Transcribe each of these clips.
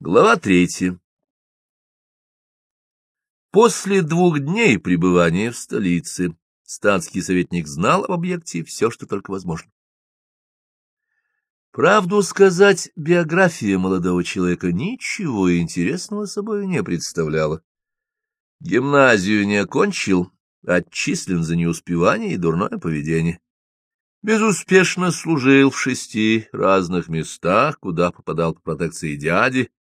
Глава третья. После двух дней пребывания в столице статский советник знал об объекте все, что только возможно. Правду сказать, биография молодого человека ничего интересного собой не представляла. Гимназию не окончил, отчислен за неуспевание и дурное поведение. Безуспешно служил в шести разных местах, куда попадал по протекции дяди,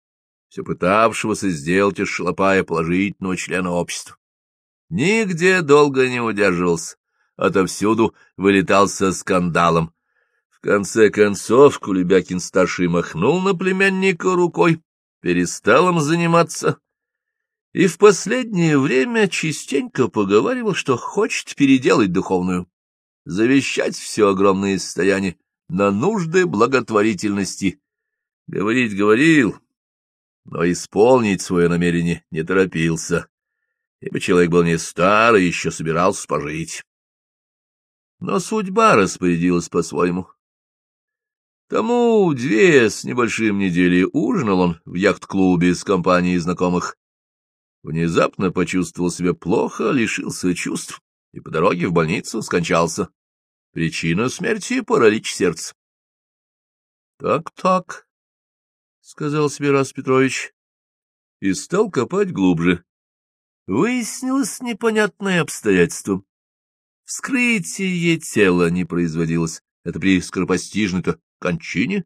все пытавшегося сделать из шалопая положительного члена общества. Нигде долго не удерживался, отовсюду вылетал со скандалом. В конце концов Кулебякин-старший махнул на племянника рукой, перестал им заниматься, и в последнее время частенько поговаривал, что хочет переделать духовную, завещать все огромное состояние на нужды благотворительности. Говорить говорил, но исполнить свое намерение не торопился, ибо человек был не старый, еще собирался пожить. Но судьба распорядилась по-своему. Тому две с небольшим недели ужинал он в яхт-клубе с компанией знакомых. Внезапно почувствовал себя плохо, лишился чувств и по дороге в больницу скончался. Причина смерти — паралич сердца. Так-так, — сказал себе Рас Петрович, и стал копать глубже. Выяснилось непонятное обстоятельство. Вскрытие тела не производилось. Это при скоропостижной-то кончине?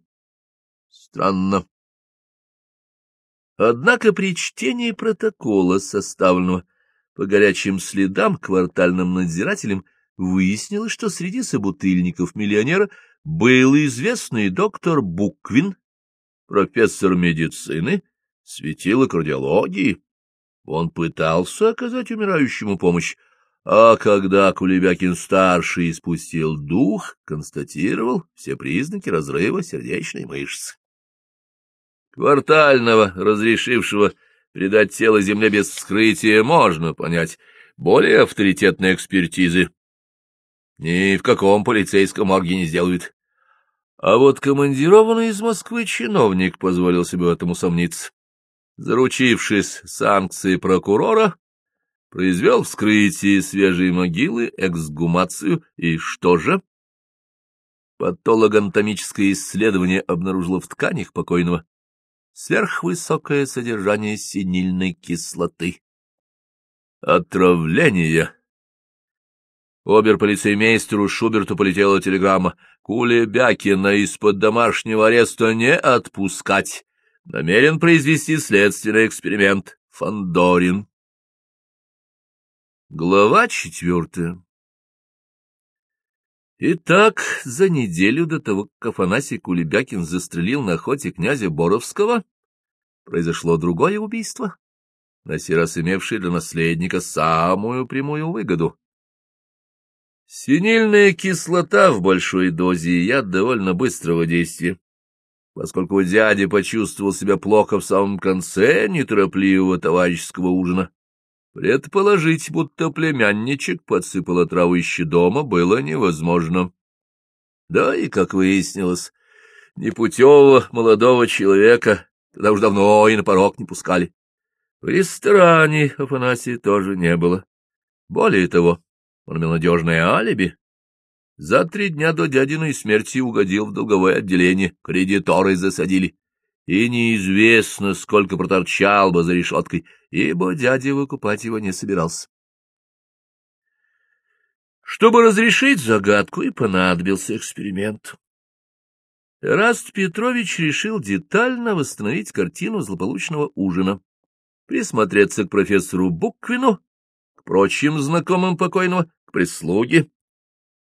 Странно. Однако при чтении протокола, составленного по горячим следам квартальным надзирателем, выяснилось, что среди собутыльников миллионера был известный доктор Буквин, профессор медицины, светило кардиологии. Он пытался оказать умирающему помощь, а когда Кулебякин-старший испустил дух, констатировал все признаки разрыва сердечной мышцы. Квартального, разрешившего предать тело земле без вскрытия, можно понять. Более авторитетной экспертизы ни в каком полицейском морге не сделают. А вот командированный из Москвы чиновник позволил себе в этом усомниться. Заручившись санкцией прокурора, произвел вскрытие свежей могилы, эксгумацию, и что же? Патологоанатомическое исследование обнаружило в тканях покойного сверхвысокое содержание синильной кислоты. Отравление. Обер-полицеймейстеру Шуберту полетела телеграмма. Кулебякина из-под домашнего ареста не отпускать. Намерен произвести следственный эксперимент. Фандорин. Глава четвертая Итак, за неделю до того, как Афанасий Кулебякин застрелил на охоте князя Боровского, произошло другое убийство, на сей раз имевшее для наследника самую прямую выгоду. Синильная кислота в большой дозе яд довольно быстрого действия. Поскольку дядя почувствовал себя плохо в самом конце неторопливого товарищеского ужина, предположить, будто племянничек подсыпал отраву еще дома, было невозможно. Да и, как выяснилось, непутевого молодого человека тогда уж давно и на порог не пускали. В ресторане Афанасия тоже не было. Более того, он имел надежное алиби. За три дня до дядиной смерти угодил в долговое отделение, кредиторы засадили. И неизвестно, сколько проторчал бы за решеткой, ибо дядя выкупать его не собирался. Чтобы разрешить загадку, и понадобился эксперимент. Раст Петрович решил детально восстановить картину злополучного ужина, присмотреться к профессору Буквину, к прочим знакомым покойного, к прислуге.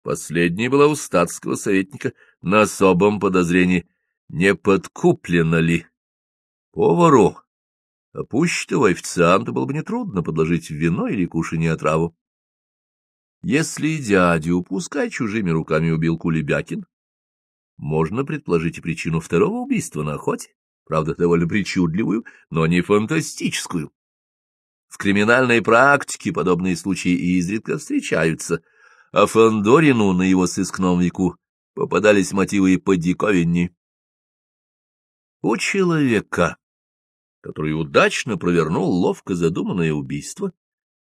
Последняя была у статского советника на особом подозрении, не подкуплено ли. Повару, опущенного официанта, было бы нетрудно подложить вино или кушанье отраву. Если дядю пускай чужими руками убил Кулебякин, можно предположить и причину второго убийства на охоте, правда, довольно причудливую, но не фантастическую. В криминальной практике подобные случаи изредка встречаются, а Фандорину на его сыскном веку попадались мотивы и подиковинней. У человека, который удачно провернул ловко задуманное убийство,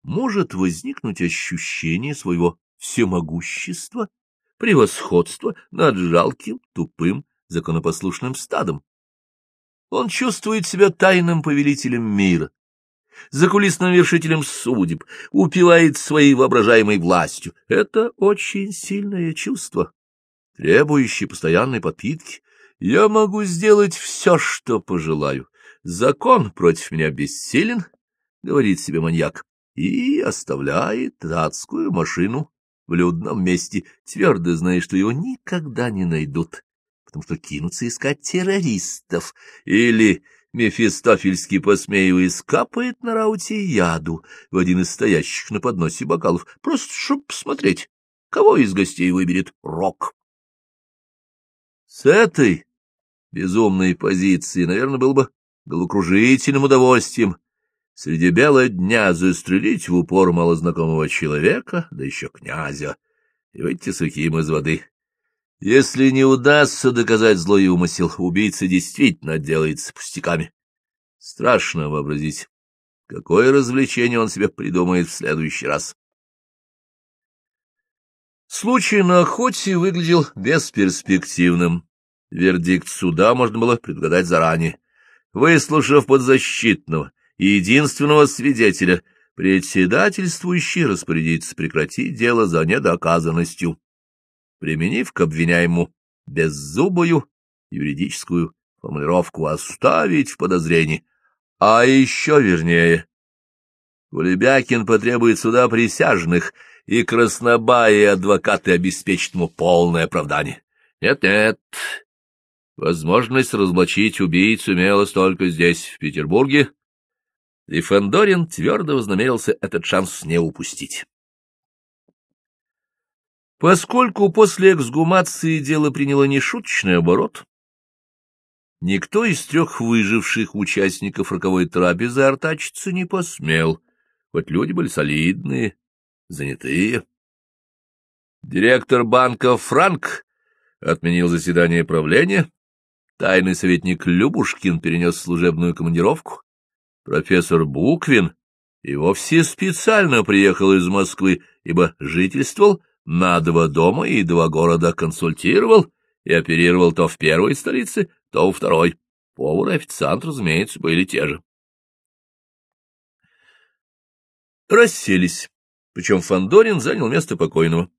может возникнуть ощущение своего всемогущества, превосходства над жалким, тупым, законопослушным стадом. Он чувствует себя тайным повелителем мира, закулисным вершителем судеб, упивает своей воображаемой властью. Это очень сильное чувство, требующее постоянной подпитки. Я могу сделать все, что пожелаю. Закон против меня бессилен, — говорит себе маньяк, и оставляет адскую машину в людном месте, твердо зная, что его никогда не найдут, потому что кинутся искать террористов или Мефистофельский, посмеиваясь, капает на рауте яду в один из стоящих на подносе бокалов, просто чтоб посмотреть, кого из гостей выберет рок. С этой безумной позиции, наверное, было бы головокружительным удовольствием среди бела дня застрелить в упор малознакомого человека, да еще князя, и выйти сухим из воды. Если не удастся доказать злой умысел, убийца действительно отделается пустяками. Страшно вообразить, какое развлечение он себе придумает в следующий раз. Случай на охоте выглядел бесперспективным. Вердикт суда можно было предугадать заранее. Выслушав подзащитного и единственного свидетеля, председательствующий распорядится прекратить дело за недоказанностью применив к обвиняемому беззубую юридическую формулировку «оставить в подозрении», а еще вернее, Кулебякин потребует суда присяжных, и краснобаи адвокаты обеспечат ему полное оправдание. Нет-нет, возможность разоблачить убийцу имелась только здесь, в Петербурге, и Фандорин твердо вознамерился этот шанс не упустить. Поскольку после эксгумации дело приняло нешуточный оборот, никто из трех выживших участников роковой трапезы артачиться не посмел, хоть люди были солидные, занятые. Директор банка Франк отменил заседание правления, тайный советник Любушкин перенес служебную командировку, профессор Буквин и вовсе специально приехал из Москвы, ибо жительствовал на два дома и два города консультировал и оперировал то в первой столице, то во второй. Повар и официант, разумеется, были те же. Расселись, причем Фандорин занял место покойного.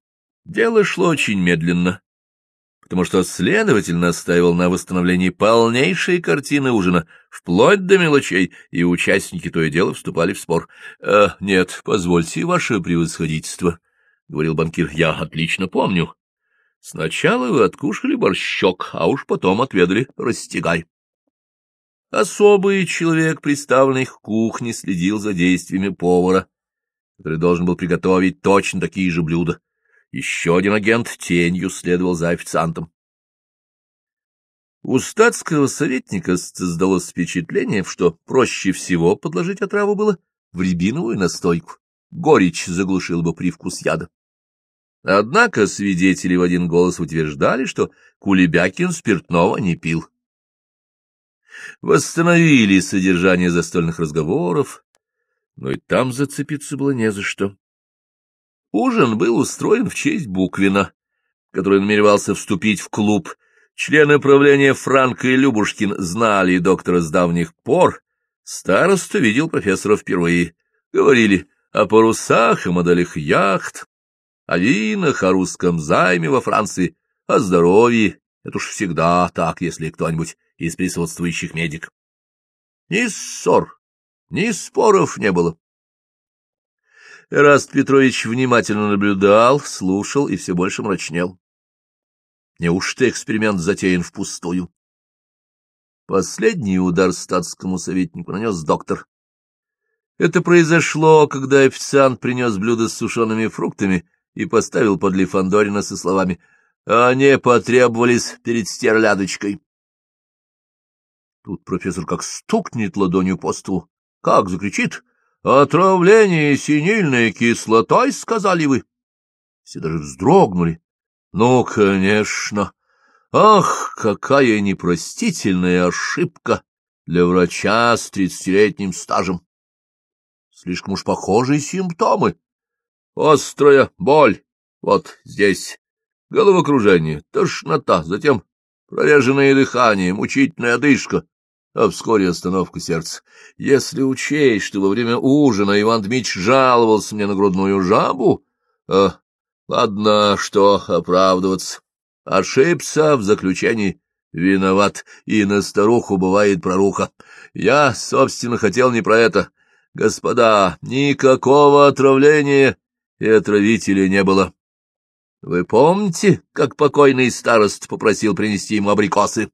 Дело шло очень медленно, потому что следователь настаивал на восстановлении полнейшей картины ужина, вплоть до мелочей, и участники то и дело вступали в спор. «Э, — Нет, позвольте, ваше превосходительство, — говорил банкир, — я отлично помню. Сначала вы откушали борщок, а уж потом отведали растягай. Особый человек, представленный к кухне, следил за действиями повара, который должен был приготовить точно такие же блюда. Еще один агент тенью следовал за официантом. У статского советника создалось впечатление, что проще всего подложить отраву было в рябиновую настойку. Горечь заглушил бы привкус яда. Однако свидетели в один голос утверждали, что Кулебякин спиртного не пил. Восстановили содержание застольных разговоров, но и там зацепиться было не за что. Ужин был устроен в честь Буквина, который намеревался вступить в клуб. Члены правления Франко и Любушкин знали доктора с давних пор. Староста видел профессора впервые. Говорили о парусах и моделях яхт, о винах, о русском займе во Франции, о здоровье. Это уж всегда так, если кто-нибудь из присутствующих медик. Ни ссор, ни споров не было. Эраст Петрович внимательно наблюдал, слушал и все больше мрачнел. Неужто эксперимент затеян впустую? Последний удар статскому советнику нанес доктор. Это произошло, когда официант принес блюдо с сушеными фруктами и поставил подле Фандорина со словами «Они потребовались перед стерлядочкой». Тут профессор как стукнет ладонью по столу, как закричит «Отравление синильной кислотой, сказали вы!» Все даже вздрогнули. «Ну, конечно! Ах, какая непростительная ошибка!» для врача с тридцатилетним стажем. Слишком уж похожие симптомы. Острая боль, вот здесь, головокружение, тошнота, затем прореженное дыхание, мучительная одышка, а вскоре остановка сердца. Если учесть, что во время ужина Иван Дмитрич жаловался мне на грудную жабу, э, ладно, что оправдываться. Ошибся в заключении, виноват, и на старуху бывает проруха. Я, собственно, хотел не про это. Господа, никакого отравления и отравителя не было. Вы помните, как покойный старост попросил принести ему абрикосы?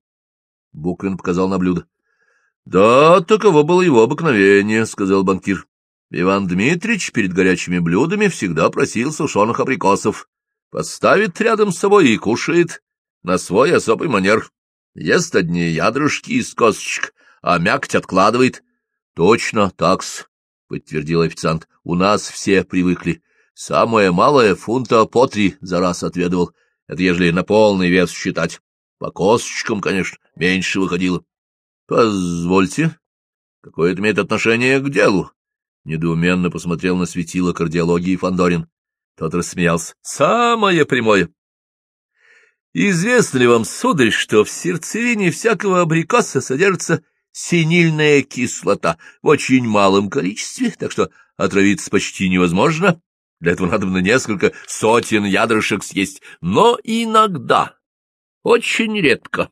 Буквин показал на блюдо. — Да, таково было его обыкновение, — сказал банкир. Иван Дмитрич перед горячими блюдами всегда просил сушеных абрикосов. Подставит рядом с собой и кушает на свой особый манер. Ест одни ядрышки из косточек, а мякоть откладывает. — Точно такс, — подтвердил официант. — У нас все привыкли. Самое малое фунта по три за раз отведывал. Это ежели на полный вес считать. По косточкам, конечно, меньше выходило. — Позвольте, какое это имеет отношение к делу? Недоуменно посмотрел на светило кардиологии Фандорин. Тот рассмеялся. — Самое прямое. Известно ли вам, сударь, что в сердцевине всякого абрикоса содержится синильная кислота в очень малом количестве, так что отравиться почти невозможно? Для этого надо на несколько сотен ядрышек съесть. Но иногда, очень редко,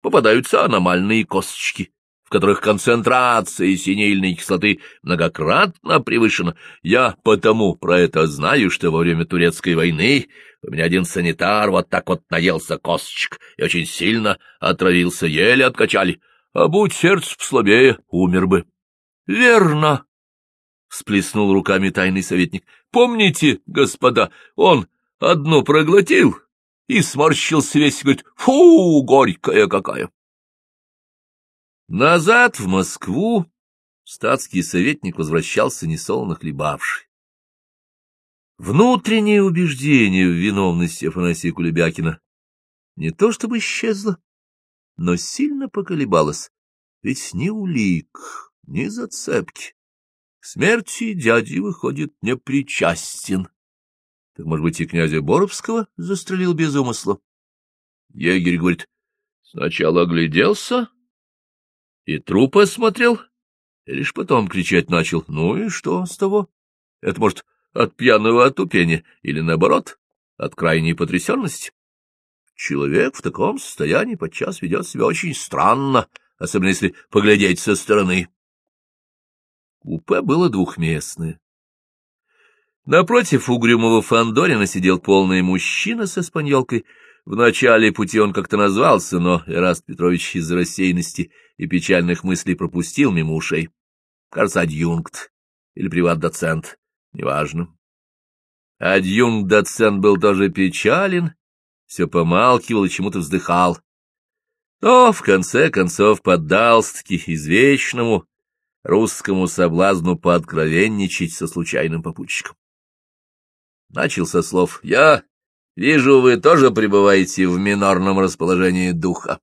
попадаются аномальные косточки, в которых концентрация синильной кислоты многократно превышена. Я потому про это знаю, что во время турецкой войны у меня один санитар вот так вот наелся косточек и очень сильно отравился, еле откачали. А будь сердце послабее, умер бы. — Верно, — всплеснул руками тайный советник. Помните, господа, он одну проглотил и сморщился весь, говорит, фу, горькая какая. Назад в Москву статский советник возвращался несолоно хлебавший. Внутреннее убеждение в виновности Афанасия Кулебякина не то чтобы исчезло, но сильно поколебалось, ведь ни улик, ни зацепки к смерти дяди, выходит, не причастен. Так, может быть, и князя Боровского застрелил без умысла? Егерь говорит, сначала огляделся и труп осмотрел, и лишь потом кричать начал. Ну и что с того? Это, может, от пьяного отупения или, наоборот, от крайней потрясенности? Человек в таком состоянии подчас ведет себя очень странно, особенно если поглядеть со стороны. Купе было двухместное. Напротив угрюмого Фандорина сидел полный мужчина со спаньолкой. В начале пути он как-то назвался, но Эраст Петрович из рассеянности и печальных мыслей пропустил мимо ушей. Кажется, адъюнкт или приват-доцент, неважно. Адъюнкт-доцент был тоже печален, все помалкивал и чему-то вздыхал. Но, в конце концов, поддался-таки извечному русскому соблазну пооткровенничать со случайным попутчиком. Начал со слов «Я вижу, вы тоже пребываете в минорном расположении духа».